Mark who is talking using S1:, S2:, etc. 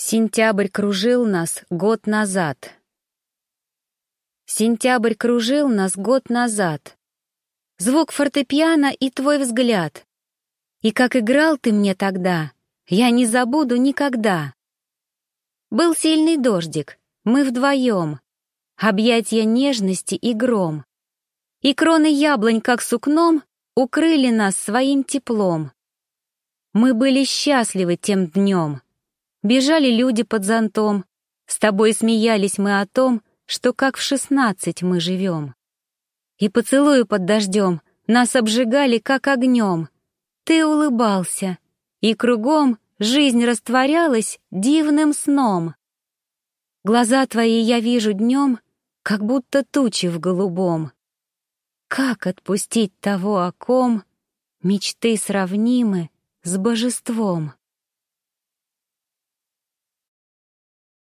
S1: Сентябрь кружил нас год назад. Сентябрь кружил нас год назад. Звук фортепиано и твой взгляд. И как играл ты мне тогда, я не забуду никогда. Был сильный дождик, мы вдвоем, объятия нежности и гром. И кроны яблонь, как сукном, укрыли нас своим теплом. Мы были счастливы тем днем. Бежали люди под зонтом, с тобой смеялись мы о том, что как в шестнадцать мы живем. И поцелуи под дождем нас обжигали как огнем. Ты улыбался, и кругом жизнь растворялась дивным сном. Глаза твои я вижу днем, как будто тучи в голубом. Как отпустить того, о ком мечты сравнимы с божеством?